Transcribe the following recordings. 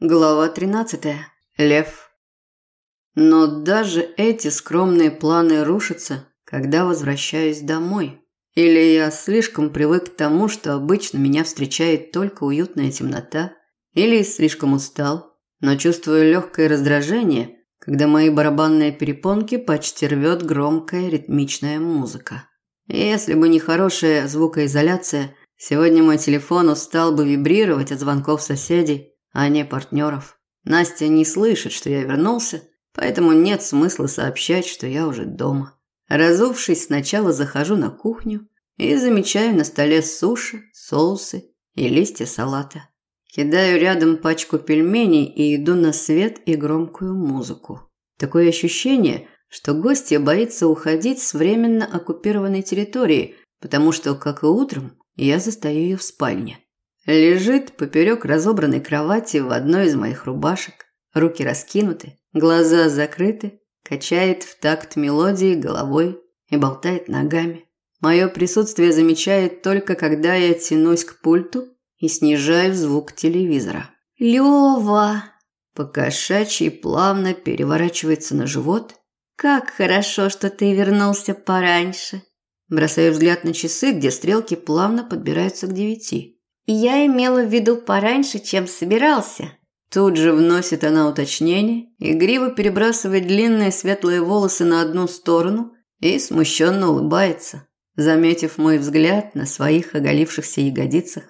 Глава 13. Лев. Но даже эти скромные планы рушатся, когда возвращаюсь домой. Или я слишком привык к тому, что обычно меня встречает только уютная темнота, или слишком устал, но чувствую легкое раздражение, когда мои барабанные перепонки почти рвет громкая ритмичная музыка. Если бы не хорошая звукоизоляция, сегодня мой телефон устал бы вибрировать от звонков соседей, а не партнеров. Настя не слышит, что я вернулся, поэтому нет смысла сообщать, что я уже дома. Разувшись, сначала захожу на кухню и замечаю на столе суши, соусы и листья салата. Кидаю рядом пачку пельменей и иду на свет и громкую музыку. Такое ощущение, что гостья боится уходить с временно оккупированной территории, потому что, как и утром, я застаю ее в спальне. Лежит поперек разобранной кровати в одной из моих рубашек, руки раскинуты, глаза закрыты, качает в такт мелодии головой и болтает ногами. Мое присутствие замечает только когда я тянусь к пульту и снижаю звук телевизора. Лёва, покошачий плавно переворачивается на живот. Как хорошо, что ты вернулся пораньше. Бросаю взгляд на часы, где стрелки плавно подбираются к девяти. Я имела в виду пораньше, чем собирался. Тут же вносит она уточнение, игриво перебрасывает длинные светлые волосы на одну сторону и смущенно улыбается, заметив мой взгляд на своих оголившихся ягодицах.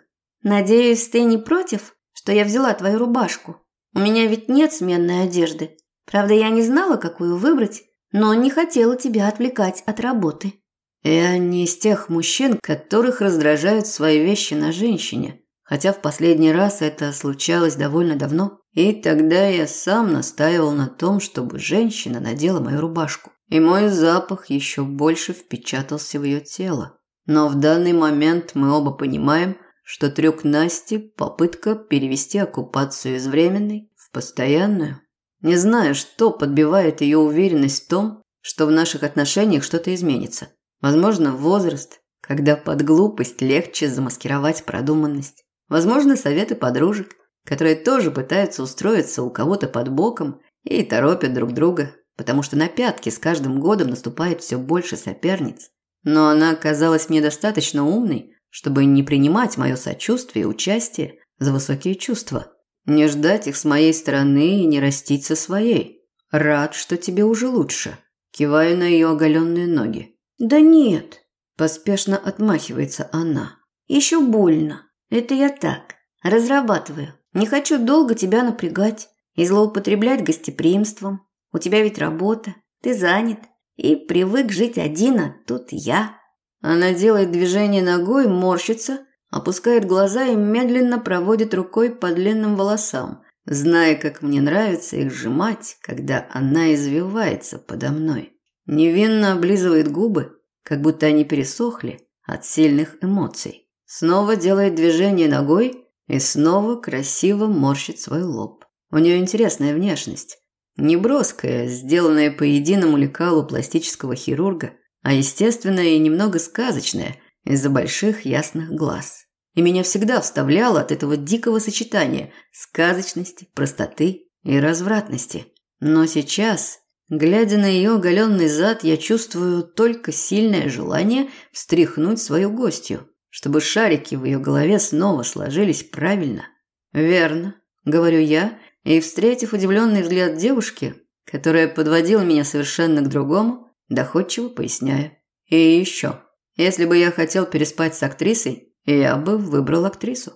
Надеюсь, ты не против, что я взяла твою рубашку? У меня ведь нет сменной одежды. Правда, я не знала, какую выбрать, но не хотела тебя отвлекать от работы. Я не из тех мужчин, которых раздражают свои вещи на женщине, хотя в последний раз это случалось довольно давно, и тогда я сам настаивал на том, чтобы женщина надела мою рубашку, и мой запах еще больше впечатался в ее тело. Но в данный момент мы оба понимаем, что трюк Насти – попытка перевести оккупацию из временной в постоянную. Не знаю, что подбивает ее уверенность в том, что в наших отношениях что-то изменится. Возможно, возраст, когда под глупость легче замаскировать продуманность. Возможно, советы подружек, которые тоже пытаются устроиться у кого-то под боком и торопят друг друга, потому что на пятки с каждым годом наступает все больше соперниц. Но она казалась мне достаточно умной, чтобы не принимать мое сочувствие и участие за высокие чувства, не ждать их с моей стороны и не растить со своей. Рад, что тебе уже лучше. Киваю на ее оголенные ноги. Да нет, поспешно отмахивается она. Еще больно. Это я так, разрабатываю. Не хочу долго тебя напрягать и злоупотреблять гостеприимством. У тебя ведь работа, ты занят и привык жить один, а тут я. Она делает движение ногой, морщится, опускает глаза и медленно проводит рукой по длинным волосам, зная, как мне нравится их сжимать, когда она извивается подо мной невинно облизывает губы, как будто они пересохли от сильных эмоций. Снова делает движение ногой и снова красиво морщит свой лоб. У нее интересная внешность. Не броская, сделанная по единому лекалу пластического хирурга, а естественная и немного сказочная из-за больших ясных глаз. И меня всегда вставляло от этого дикого сочетания сказочности, простоты и развратности. Но сейчас Глядя на ее оголенный зад, я чувствую только сильное желание встряхнуть свою гостью, чтобы шарики в ее голове снова сложились правильно. «Верно», – говорю я, и, встретив удивленный взгляд девушки, которая подводила меня совершенно к другому, доходчиво поясняю. «И еще, если бы я хотел переспать с актрисой, я бы выбрал актрису».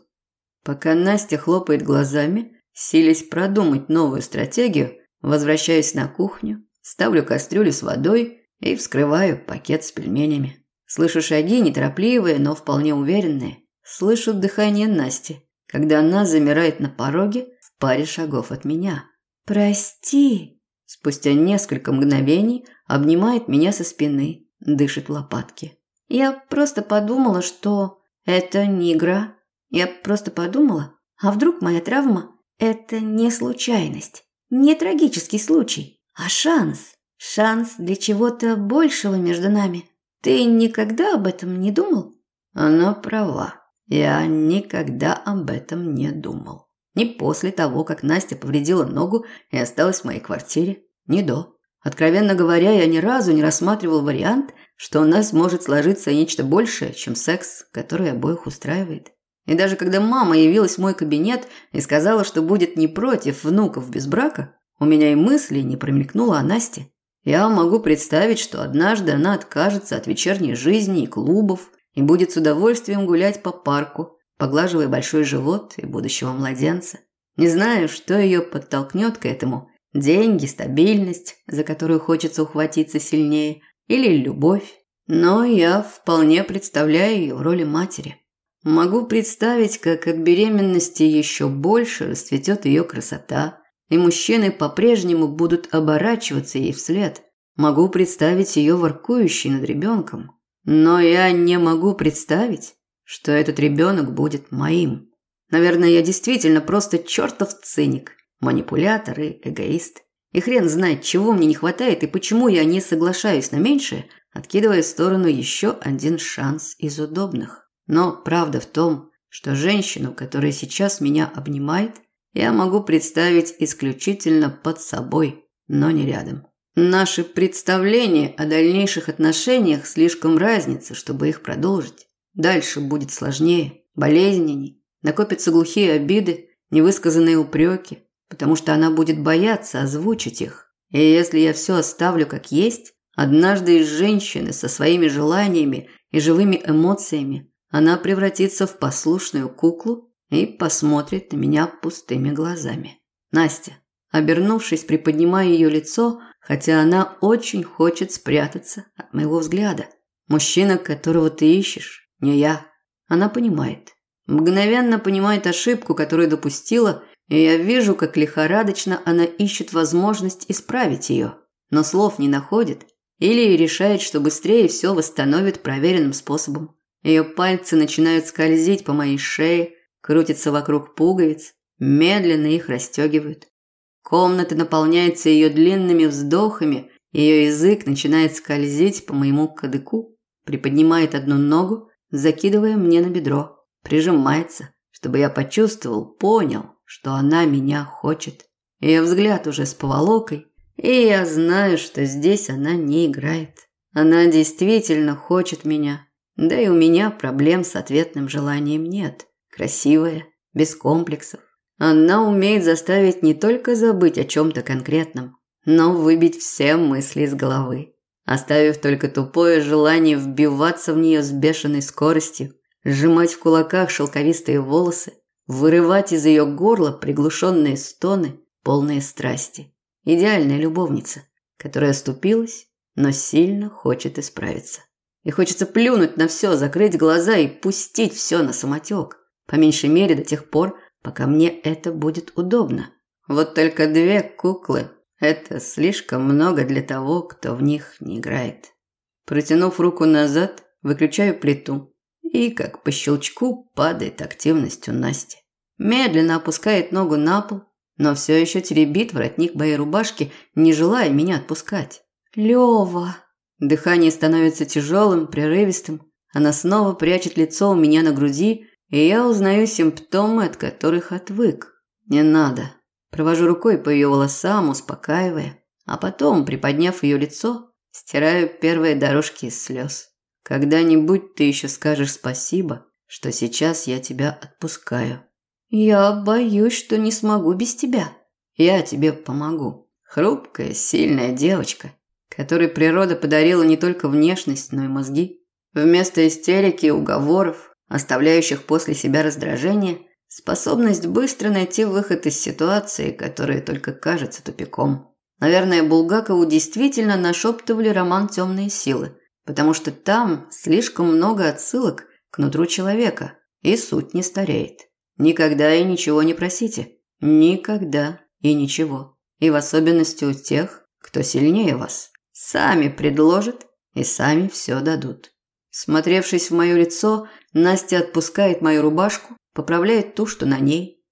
Пока Настя хлопает глазами, силясь продумать новую стратегию – Возвращаюсь на кухню, ставлю кастрюлю с водой и вскрываю пакет с пельменями. Слышу шаги, неторопливые, но вполне уверенные. Слышу дыхание Насти, когда она замирает на пороге в паре шагов от меня. «Прости!» Спустя несколько мгновений обнимает меня со спины, дышит лопатки. «Я просто подумала, что это не игра. Я просто подумала, а вдруг моя травма – это не случайность?» Не трагический случай, а шанс. Шанс для чего-то большего между нами. Ты никогда об этом не думал? Она права. Я никогда об этом не думал. Ни после того, как Настя повредила ногу и осталась в моей квартире, ни до. Откровенно говоря, я ни разу не рассматривал вариант, что у нас может сложиться нечто большее, чем секс, который обоих устраивает. И даже когда мама явилась в мой кабинет и сказала, что будет не против внуков без брака, у меня и мысли не промелькнуло о Насте. Я могу представить, что однажды она откажется от вечерней жизни и клубов и будет с удовольствием гулять по парку, поглаживая большой живот и будущего младенца. Не знаю, что ее подтолкнет к этому. Деньги, стабильность, за которую хочется ухватиться сильнее, или любовь. Но я вполне представляю ее в роли матери. Могу представить, как от беременности еще больше расцветет ее красота, и мужчины по-прежнему будут оборачиваться ей вслед. Могу представить ее воркующей над ребенком. Но я не могу представить, что этот ребенок будет моим. Наверное, я действительно просто чертов циник, манипулятор и эгоист. И хрен знает, чего мне не хватает и почему я не соглашаюсь на меньшее, откидывая в сторону еще один шанс из удобных. Но правда в том, что женщину, которая сейчас меня обнимает, я могу представить исключительно под собой, но не рядом. Наши представления о дальнейших отношениях слишком разнятся, чтобы их продолжить. Дальше будет сложнее, болезненнее, накопятся глухие обиды, невысказанные упреки, потому что она будет бояться озвучить их. И если я все оставлю как есть, однажды из женщины со своими желаниями и живыми эмоциями она превратится в послушную куклу и посмотрит на меня пустыми глазами. Настя, обернувшись, приподнимая ее лицо, хотя она очень хочет спрятаться от моего взгляда. Мужчина, которого ты ищешь, не я. Она понимает. Мгновенно понимает ошибку, которую допустила, и я вижу, как лихорадочно она ищет возможность исправить ее, но слов не находит или решает, что быстрее все восстановит проверенным способом. Ее пальцы начинают скользить по моей шее, крутятся вокруг пуговиц, медленно их расстегивают. Комната наполняется ее длинными вздохами, ее язык начинает скользить по моему кадыку, приподнимает одну ногу, закидывая мне на бедро, прижимается, чтобы я почувствовал, понял, что она меня хочет. Ее взгляд уже с поволокой, и я знаю, что здесь она не играет. Она действительно хочет меня. Да и у меня проблем с ответным желанием нет красивая, без комплексов. Она умеет заставить не только забыть о чем-то конкретном, но выбить все мысли из головы, оставив только тупое желание вбиваться в нее с бешеной скоростью, сжимать в кулаках шелковистые волосы, вырывать из ее горла приглушенные стоны, полные страсти. Идеальная любовница, которая оступилась, но сильно хочет исправиться. И хочется плюнуть на все, закрыть глаза и пустить все на самотек. По меньшей мере до тех пор, пока мне это будет удобно. Вот только две куклы – это слишком много для того, кто в них не играет. Протянув руку назад, выключаю плиту. И, как по щелчку, падает активностью Насти. Медленно опускает ногу на пол, но все еще теребит воротник моей рубашки, не желая меня отпускать. Лева. Дыхание становится тяжелым, прерывистым. Она снова прячет лицо у меня на груди, и я узнаю симптомы, от которых отвык. Не надо. Провожу рукой по ее волосам, успокаивая, а потом, приподняв ее лицо, стираю первые дорожки из слез. Когда-нибудь ты еще скажешь спасибо, что сейчас я тебя отпускаю. Я боюсь, что не смогу без тебя. Я тебе помогу. Хрупкая, сильная девочка, которой природа подарила не только внешность, но и мозги. Вместо истерики и уговоров оставляющих после себя раздражение, способность быстро найти выход из ситуации, которая только кажется тупиком. Наверное, Булгакову действительно нашептывали роман «Темные силы», потому что там слишком много отсылок к нутру человека, и суть не стареет. Никогда и ничего не просите. Никогда и ничего. И в особенности у тех, кто сильнее вас. Сами предложат и сами все дадут. Смотревшись в мое лицо, Настя отпускает мою рубашку, поправляет ту, что на ней.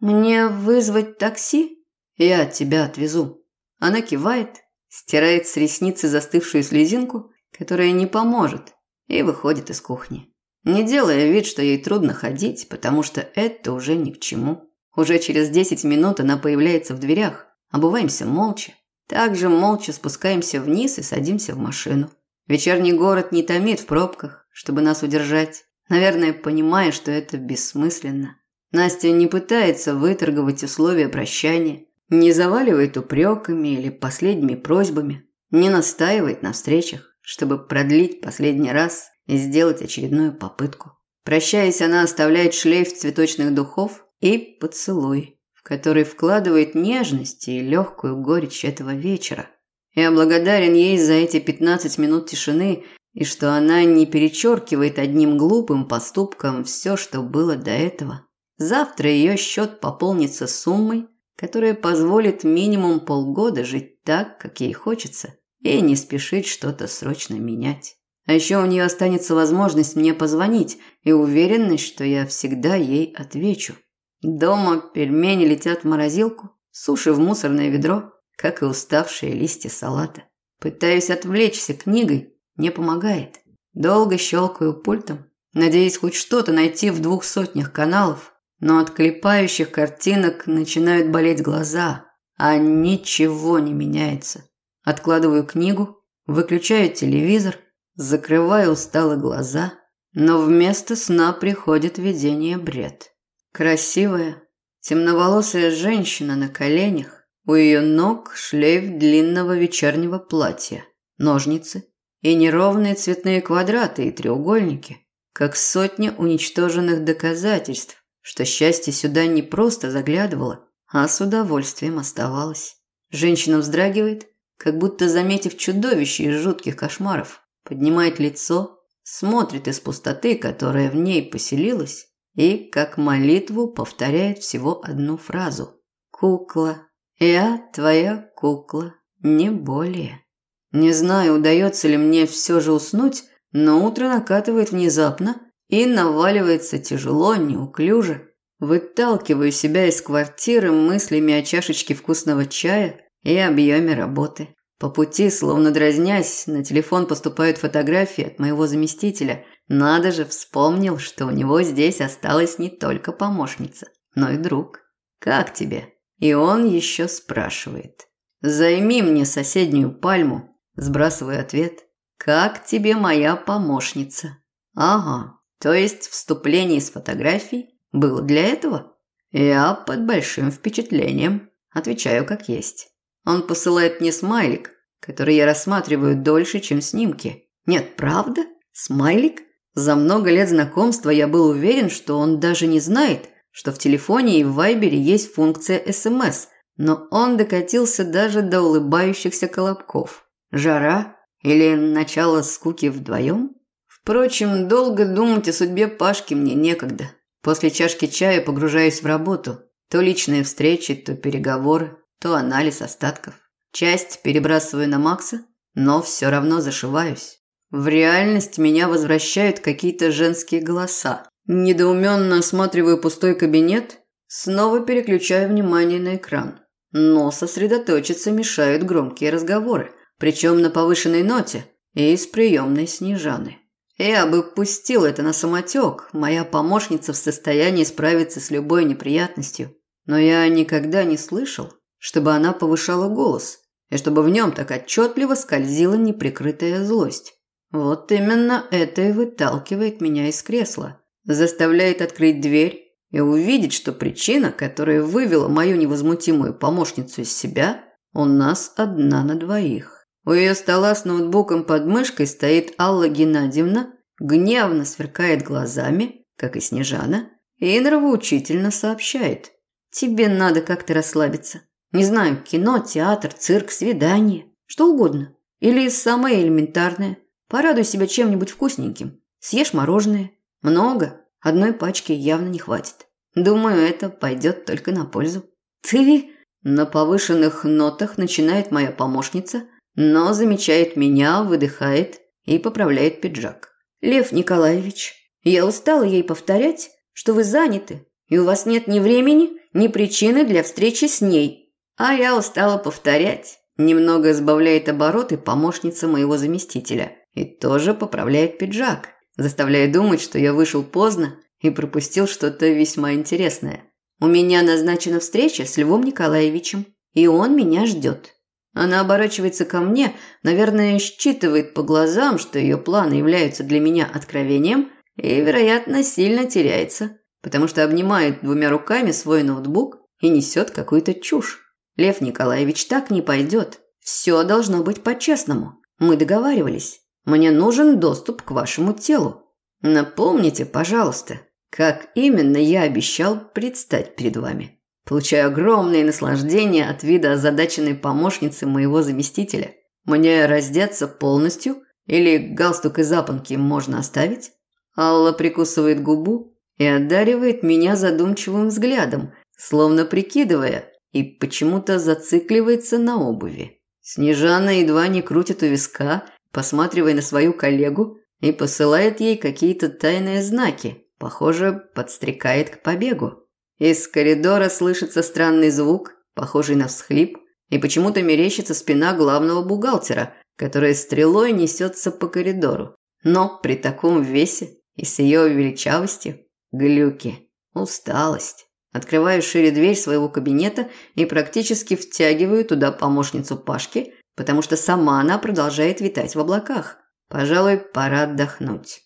«Мне вызвать такси?» «Я тебя отвезу». Она кивает, стирает с ресницы застывшую слезинку, которая не поможет, и выходит из кухни. Не делая вид, что ей трудно ходить, потому что это уже ни к чему. Уже через 10 минут она появляется в дверях. Обуваемся молча. Также молча спускаемся вниз и садимся в машину. Вечерний город не томит в пробках, чтобы нас удержать. Наверное, понимая, что это бессмысленно. Настя не пытается выторговать условия прощания, не заваливает упреками или последними просьбами, не настаивает на встречах, чтобы продлить последний раз и сделать очередную попытку. Прощаясь, она оставляет шлейф цветочных духов и поцелуй, который вкладывает нежность и легкую горечь этого вечера. Я благодарен ей за эти 15 минут тишины и что она не перечеркивает одним глупым поступком все, что было до этого. Завтра ее счет пополнится суммой, которая позволит минимум полгода жить так, как ей хочется, и не спешить что-то срочно менять. А еще у нее останется возможность мне позвонить и уверенность, что я всегда ей отвечу. Дома пельмени летят в морозилку, суши в мусорное ведро, как и уставшие листья салата. Пытаюсь отвлечься книгой, не помогает. Долго щелкаю пультом, надеясь хоть что-то найти в двух сотнях каналов, но от клепающих картинок начинают болеть глаза, а ничего не меняется. Откладываю книгу, выключаю телевизор, закрываю устало глаза, но вместо сна приходит видение бред. Красивая, темноволосая женщина на коленях, у ее ног шлейф длинного вечернего платья, ножницы и неровные цветные квадраты и треугольники, как сотня уничтоженных доказательств, что счастье сюда не просто заглядывало, а с удовольствием оставалось. Женщина вздрагивает, как будто заметив чудовище из жутких кошмаров, поднимает лицо, смотрит из пустоты, которая в ней поселилась, и, как молитву, повторяет всего одну фразу. «Кукла, я твоя кукла, не более». Не знаю, удается ли мне все же уснуть, но утро накатывает внезапно, и наваливается тяжело, неуклюже. Выталкиваю себя из квартиры мыслями о чашечке вкусного чая и объеме работы. По пути, словно дразнясь, на телефон поступают фотографии от моего заместителя. Надо же, вспомнил, что у него здесь осталась не только помощница, но и друг. «Как тебе?» И он еще спрашивает. «Займи мне соседнюю пальму», сбрасываю ответ. «Как тебе моя помощница?» «Ага, то есть вступление с фотографий было для этого? Я под большим впечатлением. Отвечаю как есть. Он посылает мне смайлик, который я рассматриваю дольше, чем снимки. Нет, правда? Смайлик? За много лет знакомства я был уверен, что он даже не знает, что в телефоне и в Вайбере есть функция СМС, но он докатился даже до улыбающихся колобков. Жара или начало скуки вдвоем? Впрочем, долго думать о судьбе Пашки мне некогда. После чашки чая погружаюсь в работу. То личные встречи, то переговоры, то анализ остатков. Часть перебрасываю на Макса, но все равно зашиваюсь. В реальность меня возвращают какие-то женские голоса. Недоуменно осматриваю пустой кабинет, снова переключаю внимание на экран. Но сосредоточиться мешают громкие разговоры, причем на повышенной ноте и из приемной Снежаны. Я бы пустил это на самотек, моя помощница в состоянии справиться с любой неприятностью. Но я никогда не слышал, чтобы она повышала голос, и чтобы в нем так отчетливо скользила неприкрытая злость. Вот именно это и выталкивает меня из кресла, заставляет открыть дверь и увидеть, что причина, которая вывела мою невозмутимую помощницу из себя, у нас одна на двоих. У ее стола с ноутбуком под мышкой стоит Алла Геннадьевна, гневно сверкает глазами, как и Снежана, и нравоучительно сообщает. «Тебе надо как-то расслабиться. Не знаю, кино, театр, цирк, свидание, что угодно. Или самое элементарное. Порадуй себя чем-нибудь вкусненьким. Съешь мороженое. Много. Одной пачки явно не хватит. Думаю, это пойдет только на пользу. Ты...» На повышенных нотах начинает моя помощница – но замечает меня, выдыхает и поправляет пиджак. «Лев Николаевич, я устала ей повторять, что вы заняты, и у вас нет ни времени, ни причины для встречи с ней. А я устала повторять». Немного сбавляет обороты помощница моего заместителя и тоже поправляет пиджак, заставляя думать, что я вышел поздно и пропустил что-то весьма интересное. У меня назначена встреча с Львом Николаевичем, и он меня ждет. Она оборачивается ко мне, наверное, считывает по глазам, что ее планы являются для меня откровением, и, вероятно, сильно теряется, потому что обнимает двумя руками свой ноутбук и несет какую-то чушь. Лев Николаевич так не пойдет. Все должно быть по-честному. Мы договаривались. Мне нужен доступ к вашему телу. Напомните, пожалуйста, как именно я обещал предстать перед вами. Получаю огромное наслаждение от вида озадаченной помощницы моего заместителя. Мне раздеться полностью или галстук и запонки можно оставить? Алла прикусывает губу и одаривает меня задумчивым взглядом, словно прикидывая, и почему-то зацикливается на обуви. Снежана едва не крутит у виска, посматривая на свою коллегу, и посылает ей какие-то тайные знаки, похоже, подстрекает к побегу. Из коридора слышится странный звук, похожий на всхлип, и почему-то мерещится спина главного бухгалтера, которая стрелой несется по коридору. Но при таком весе и с ее величавостью – глюки, усталость. Открываю шире дверь своего кабинета и практически втягиваю туда помощницу Пашки, потому что сама она продолжает витать в облаках. Пожалуй, пора отдохнуть.